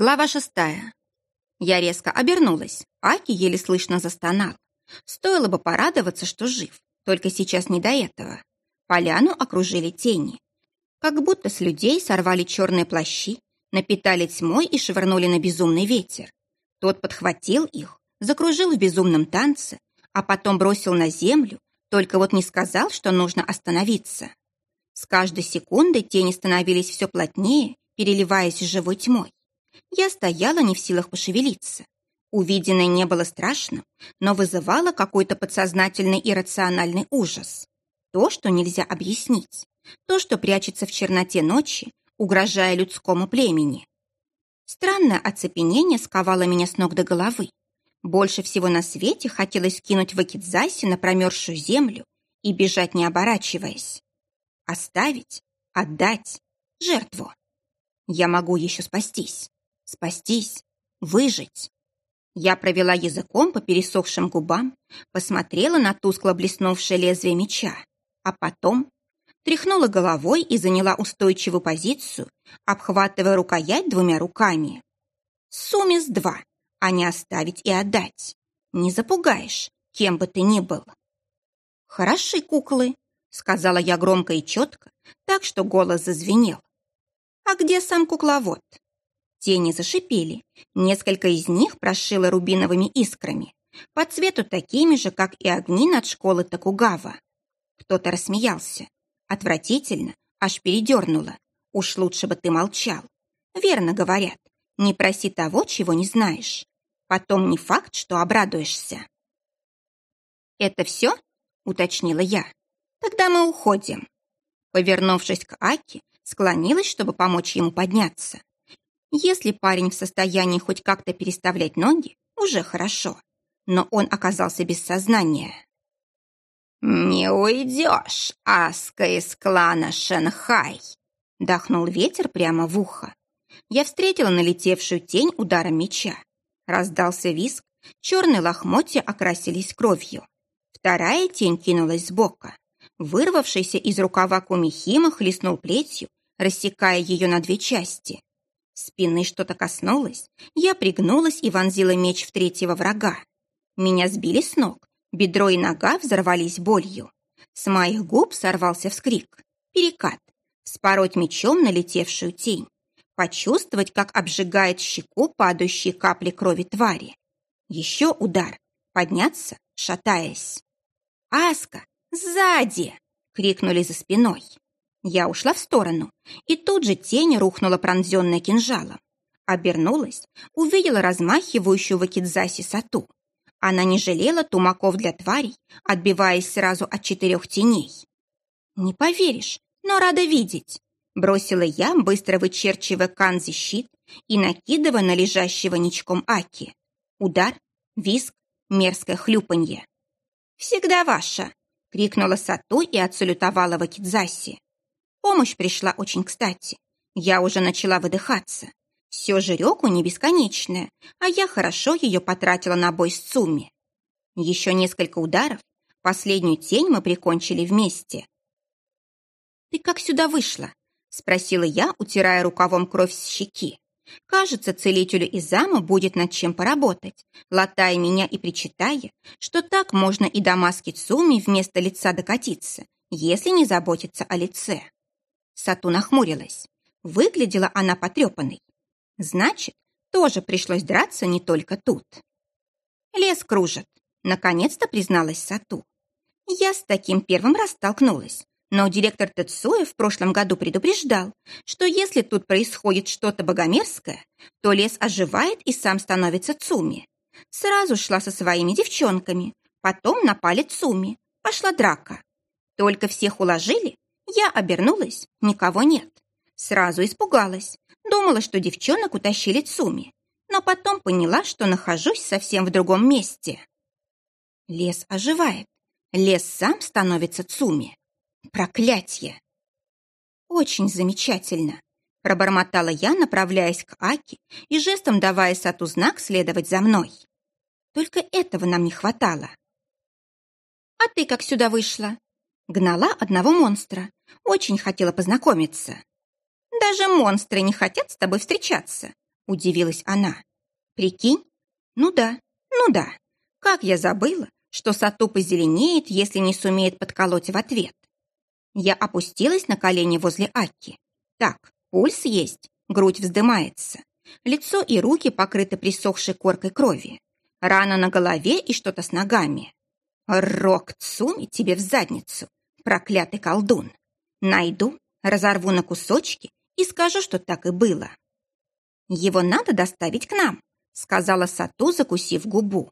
Глава шестая. Я резко обернулась. Аки еле слышно застонал. Стоило бы порадоваться, что жив. Только сейчас не до этого. Поляну окружили тени. Как будто с людей сорвали черные плащи, напитали тьмой и швырнули на безумный ветер. Тот подхватил их, закружил в безумном танце, а потом бросил на землю, только вот не сказал, что нужно остановиться. С каждой секундой тени становились все плотнее, переливаясь живой тьмой. Я стояла не в силах пошевелиться. Увиденное не было страшным, но вызывало какой-то подсознательный и рациональный ужас. То, что нельзя объяснить. То, что прячется в черноте ночи, угрожая людскому племени. Странное оцепенение сковало меня с ног до головы. Больше всего на свете хотелось кинуть в Акидзаси на промерзшую землю и бежать, не оборачиваясь. Оставить, отдать, жертву. Я могу еще спастись. Спастись, выжить. Я провела языком по пересохшим губам, посмотрела на тускло блеснувшее лезвие меча, а потом тряхнула головой и заняла устойчивую позицию, обхватывая рукоять двумя руками. Сумес два, а не оставить и отдать. Не запугаешь, кем бы ты ни был. «Хороши куклы», — сказала я громко и четко, так что голос зазвенел. «А где сам кукловод?» Тени зашипели. Несколько из них прошило рубиновыми искрами, по цвету такими же, как и огни над школой Токугава. Кто-то рассмеялся. Отвратительно, аж передернуло. Уж лучше бы ты молчал. Верно говорят, не проси того, чего не знаешь. Потом не факт, что обрадуешься. «Это все?» — уточнила я. «Тогда мы уходим». Повернувшись к Аки, склонилась, чтобы помочь ему подняться. Если парень в состоянии хоть как-то переставлять ноги, уже хорошо. Но он оказался без сознания. «Не уйдешь, Аска из клана Шенхай!» Дохнул ветер прямо в ухо. Я встретила налетевшую тень ударом меча. Раздался виск, черные лохмотья окрасились кровью. Вторая тень кинулась сбока. Вырвавшийся из рукава Кумихима хлестнул плетью, рассекая ее на две части. Спины что-то коснулось, я пригнулась и вонзила меч в третьего врага. Меня сбили с ног, бедро и нога взорвались болью. С моих губ сорвался вскрик. Перекат. Спороть мечом налетевшую тень. Почувствовать, как обжигает щеку падающие капли крови твари. Еще удар. Подняться, шатаясь. «Аска! Сзади!» — крикнули за спиной. Я ушла в сторону, и тут же тень рухнула пронзенная кинжалом. Обернулась, увидела размахивающую в Акидзасе сату. Она не жалела тумаков для тварей, отбиваясь сразу от четырех теней. «Не поверишь, но рада видеть», — бросила я, быстро вычерчивая канзи щит и накидывая на лежащего ничком Аки. Удар, виск, мерзкое хлюпанье. «Всегда ваша!» — крикнула Сату и отсалютовала в Акидзасе. Помощь пришла очень кстати. Я уже начала выдыхаться. Все же реку не бесконечная, а я хорошо ее потратила на бой с Цуми. Еще несколько ударов, последнюю тень мы прикончили вместе. «Ты как сюда вышла?» — спросила я, утирая рукавом кровь с щеки. Кажется, целителю из зама будет над чем поработать, латая меня и причитая, что так можно и до маски Цуми вместо лица докатиться, если не заботиться о лице. Сату нахмурилась. Выглядела она потрепанной. Значит, тоже пришлось драться не только тут. Лес кружит. Наконец-то призналась Сату. Я с таким первым раз столкнулась. Но директор Тецуя в прошлом году предупреждал, что если тут происходит что-то богомерзкое, то лес оживает и сам становится Цуми. Сразу шла со своими девчонками, потом напали Цуми, пошла драка. Только всех уложили, я обернулась, никого нет. Сразу испугалась, думала, что девчонок утащили Цуми, но потом поняла, что нахожусь совсем в другом месте. Лес оживает, лес сам становится Цуми. Проклятье! Очень замечательно, пробормотала я, направляясь к Аки и жестом давая Сату знак следовать за мной. Только этого нам не хватало. «А ты как сюда вышла?» Гнала одного монстра. Очень хотела познакомиться. Даже монстры не хотят с тобой встречаться, — удивилась она. «Прикинь? Ну да, ну да. Как я забыла, что Сату позеленеет, если не сумеет подколоть в ответ. Я опустилась на колени возле Акки. Так, пульс есть, грудь вздымается. Лицо и руки покрыты присохшей коркой крови. Рана на голове и что-то с ногами. Рок Цуми тебе в задницу, проклятый колдун. Найду, разорву на кусочки и скажу, что так и было. Его надо доставить к нам, сказала Сату, закусив губу.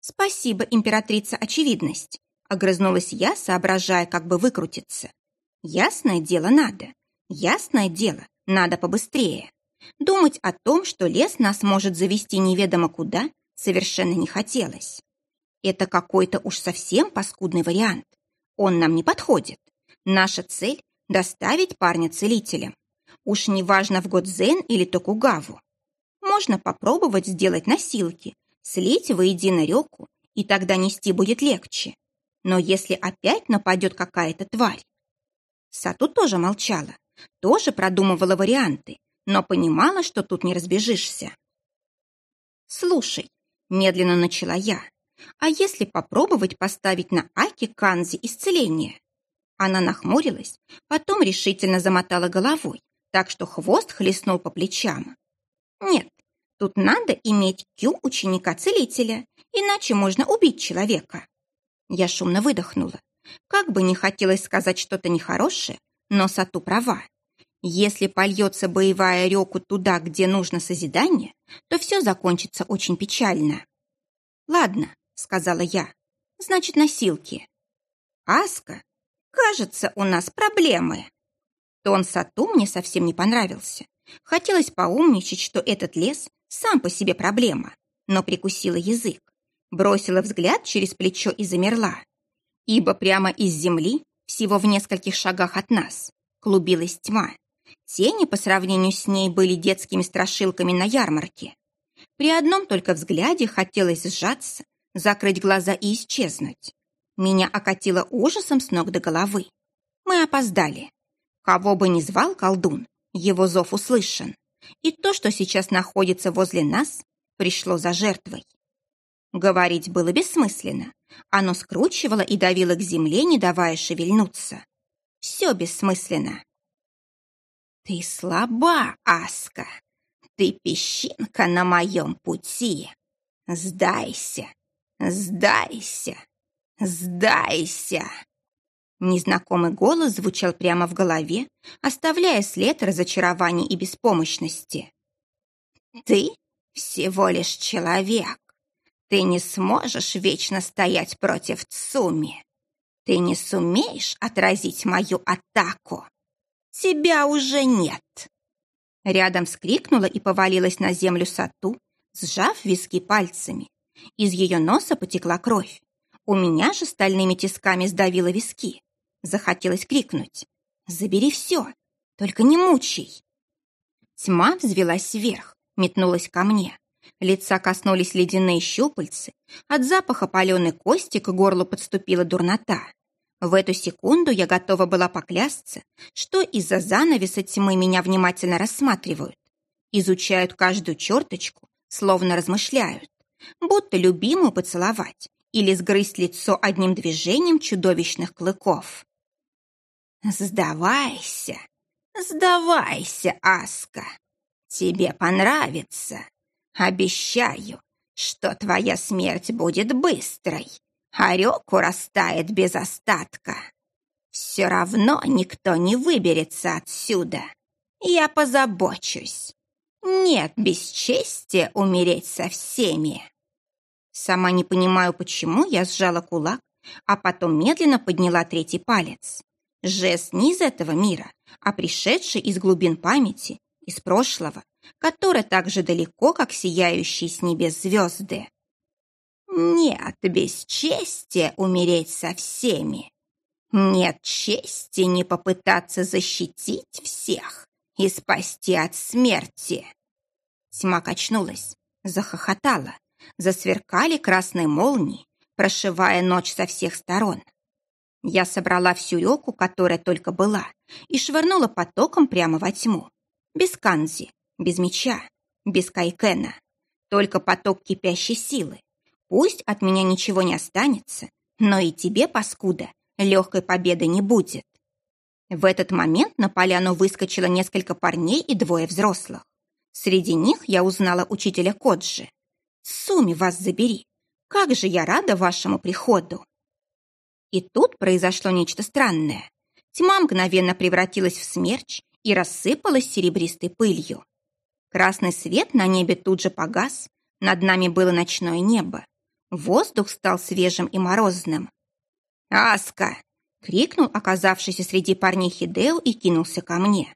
Спасибо, императрица Очевидность, огрызнулась я, соображая, как бы выкрутиться. Ясное дело надо. Ясное дело, надо побыстрее. Думать о том, что лес нас может завести неведомо куда, совершенно не хотелось. Это какой-то уж совсем паскудный вариант. Он нам не подходит. Наша цель — доставить парня целителем. Уж неважно в Годзен или Токугаву. Можно попробовать сделать носилки, слить воедино реку, и тогда нести будет легче. Но если опять нападет какая-то тварь? Сату тоже молчала, тоже продумывала варианты, но понимала, что тут не разбежишься. «Слушай», — медленно начала я, «а если попробовать поставить на Аки Канзи исцеление?» Она нахмурилась, потом решительно замотала головой, так что хвост хлестнул по плечам. «Нет, тут надо иметь кю ученика-целителя, иначе можно убить человека». Я шумно выдохнула. Как бы не хотелось сказать что-то нехорошее, но Сату права. Если польется боевая реку туда, где нужно созидание, то все закончится очень печально. «Ладно», — сказала я, — «значит, носилки». «Аска, кажется, у нас проблемы». Тон Сату мне совсем не понравился. Хотелось поумничать, что этот лес сам по себе проблема, но прикусила язык, бросила взгляд через плечо и замерла. Ибо прямо из земли, всего в нескольких шагах от нас, клубилась тьма. Тени по сравнению с ней были детскими страшилками на ярмарке. При одном только взгляде хотелось сжаться, закрыть глаза и исчезнуть. Меня окатило ужасом с ног до головы. Мы опоздали. Кого бы ни звал колдун, его зов услышан. И то, что сейчас находится возле нас, пришло за жертвой. Говорить было бессмысленно. Оно скручивало и давило к земле, не давая шевельнуться. Все бессмысленно. «Ты слаба, Аска! Ты песчинка на моем пути! Сдайся! Сдайся! Сдайся!» Незнакомый голос звучал прямо в голове, оставляя след разочарования и беспомощности. «Ты всего лишь человек. Ты не сможешь вечно стоять против Цуми. Ты не сумеешь отразить мою атаку тебя уже нет!» Рядом вскрикнула и повалилась на землю Сату, сжав виски пальцами. Из ее носа потекла кровь. У меня же стальными тисками сдавило виски. Захотелось крикнуть. «Забери все, только не мучай!» Тьма взвелась вверх, метнулась ко мне. Лица коснулись ледяные щупальцы. От запаха паленой кости к горлу подступила дурнота. В эту секунду я готова была поклясться, что из-за занавеса тьмы меня внимательно рассматривают, изучают каждую черточку, словно размышляют, будто любимую поцеловать или сгрызть лицо одним движением чудовищных клыков. «Сдавайся, сдавайся, Аска, тебе понравится. Обещаю, что твоя смерть будет быстрой, а реку растает без остатка. Все равно никто не выберется отсюда. Я позабочусь. Нет бесчестия умереть со всеми. Сама не понимаю, почему я сжала кулак, а потом медленно подняла третий палец. Жест не из этого мира, а пришедший из глубин памяти, из прошлого, которое так же далеко, как сияющие с небес звезды. Нет бесчестия умереть со всеми. Нет чести не попытаться защитить всех и спасти от смерти. Тьма качнулась, захохотала, засверкали красные молнии, прошивая ночь со всех сторон. Я собрала всю реку, которая только была, и швырнула потоком прямо во тьму. Без канзи, без меча. без Кайкена. Только поток кипящей силы. Пусть от меня ничего не останется, но и тебе, паскуда, легкой победы не будет. В этот момент на поляну выскочило несколько парней и двое взрослых. Среди них я узнала учителя Коджи. Суми вас забери! Как же я рада вашему приходу!» И тут произошло нечто странное. Тьма мгновенно превратилась в смерч и рассыпалась серебристой пылью. Красный свет на небе тут же погас, над нами было ночное небо. Воздух стал свежим и морозным. «Аска!» — крикнул оказавшийся среди парней Хидео и кинулся ко мне.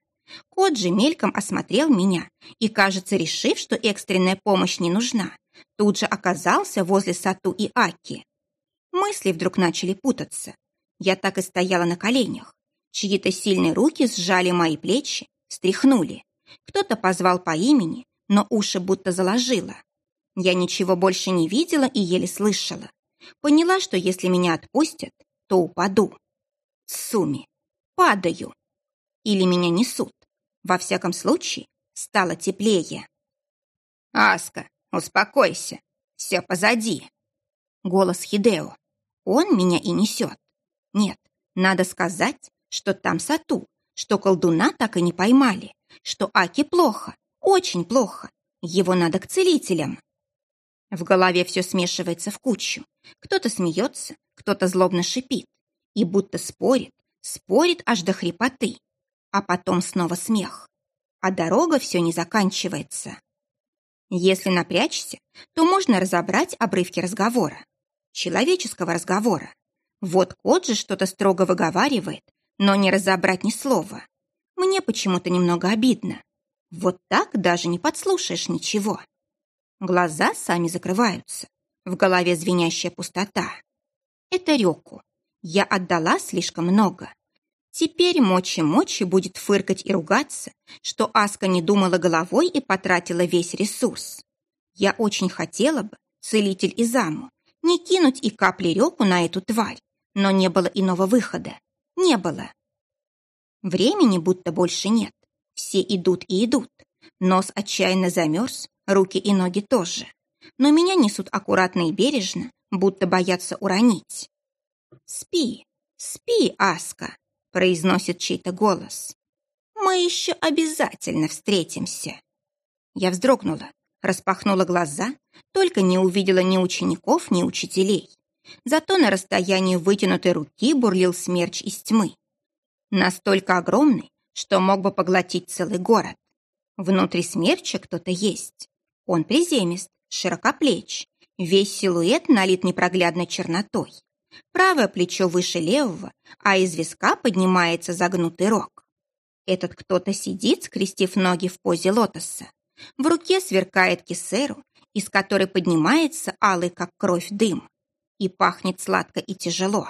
Кот же мельком осмотрел меня и, кажется, решив, что экстренная помощь не нужна, тут же оказался возле Сату и Аки. Мысли вдруг начали путаться. Я так и стояла на коленях. Чьи-то сильные руки сжали мои плечи, стряхнули. Кто-то позвал по имени, но уши будто заложило. Я ничего больше не видела и еле слышала. Поняла, что если меня отпустят, то упаду. Суми. Падаю. Или меня несут. Во всяком случае, стало теплее. «Аска, успокойся. Все позади». Голос Хидео. Он меня и несет. Нет, надо сказать, что там Сату, что колдуна так и не поймали, что Аки плохо, очень плохо. Его надо к целителям. В голове все смешивается в кучу. Кто-то смеется, кто-то злобно шипит и будто спорит, спорит аж до хрипоты. А потом снова смех. А дорога все не заканчивается. Если напрячься, то можно разобрать обрывки разговора. Человеческого разговора. Вот кот же что-то строго выговаривает, но не разобрать ни слова. Мне почему-то немного обидно. Вот так даже не подслушаешь ничего. Глаза сами закрываются. В голове звенящая пустота. Это Рёку. Я отдала слишком много. Теперь мочи-мочи будет фыркать и ругаться, что Аска не думала головой и потратила весь ресурс. Я очень хотела бы, целитель Изаму, не кинуть и капли реку на эту тварь, но не было иного выхода. Не было. Времени будто больше нет. Все идут и идут. Нос отчаянно замерз, руки и ноги тоже. Но меня несут аккуратно и бережно, будто боятся уронить. «Спи, спи, Аска!» Произносит чей-то голос. «Мы еще обязательно встретимся!» Я вздрогнула, распахнула глаза, только не увидела ни учеников, ни учителей. Зато на расстоянии вытянутой руки бурлил смерч из тьмы. Настолько огромный, что мог бы поглотить целый город. Внутри смерча кто-то есть. Он приземист, широкоплеч, весь силуэт налит непроглядной чернотой. Правое плечо выше левого, а из виска поднимается загнутый рог. Этот кто-то сидит, скрестив ноги в позе лотоса. В руке сверкает кисеру, из которой поднимается алый, как кровь, дым. И пахнет сладко и тяжело.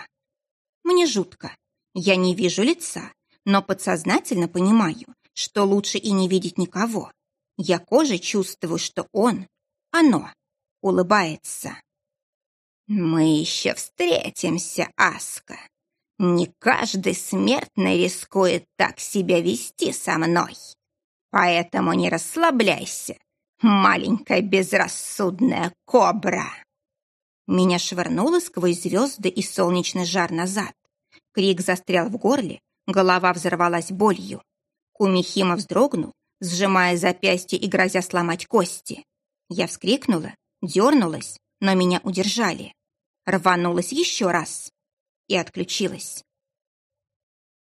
Мне жутко. Я не вижу лица, но подсознательно понимаю, что лучше и не видеть никого. Я кожей чувствую, что он, оно, улыбается. «Мы еще встретимся, Аска. Не каждый смертный рискует так себя вести со мной. Поэтому не расслабляйся, маленькая безрассудная кобра». Меня швырнуло сквозь звезды и солнечный жар назад. Крик застрял в горле, голова взорвалась болью. Кумихима вздрогнул, сжимая запястье и грозя сломать кости. Я вскрикнула, дернулась, но меня удержали рванулась еще раз и отключилась.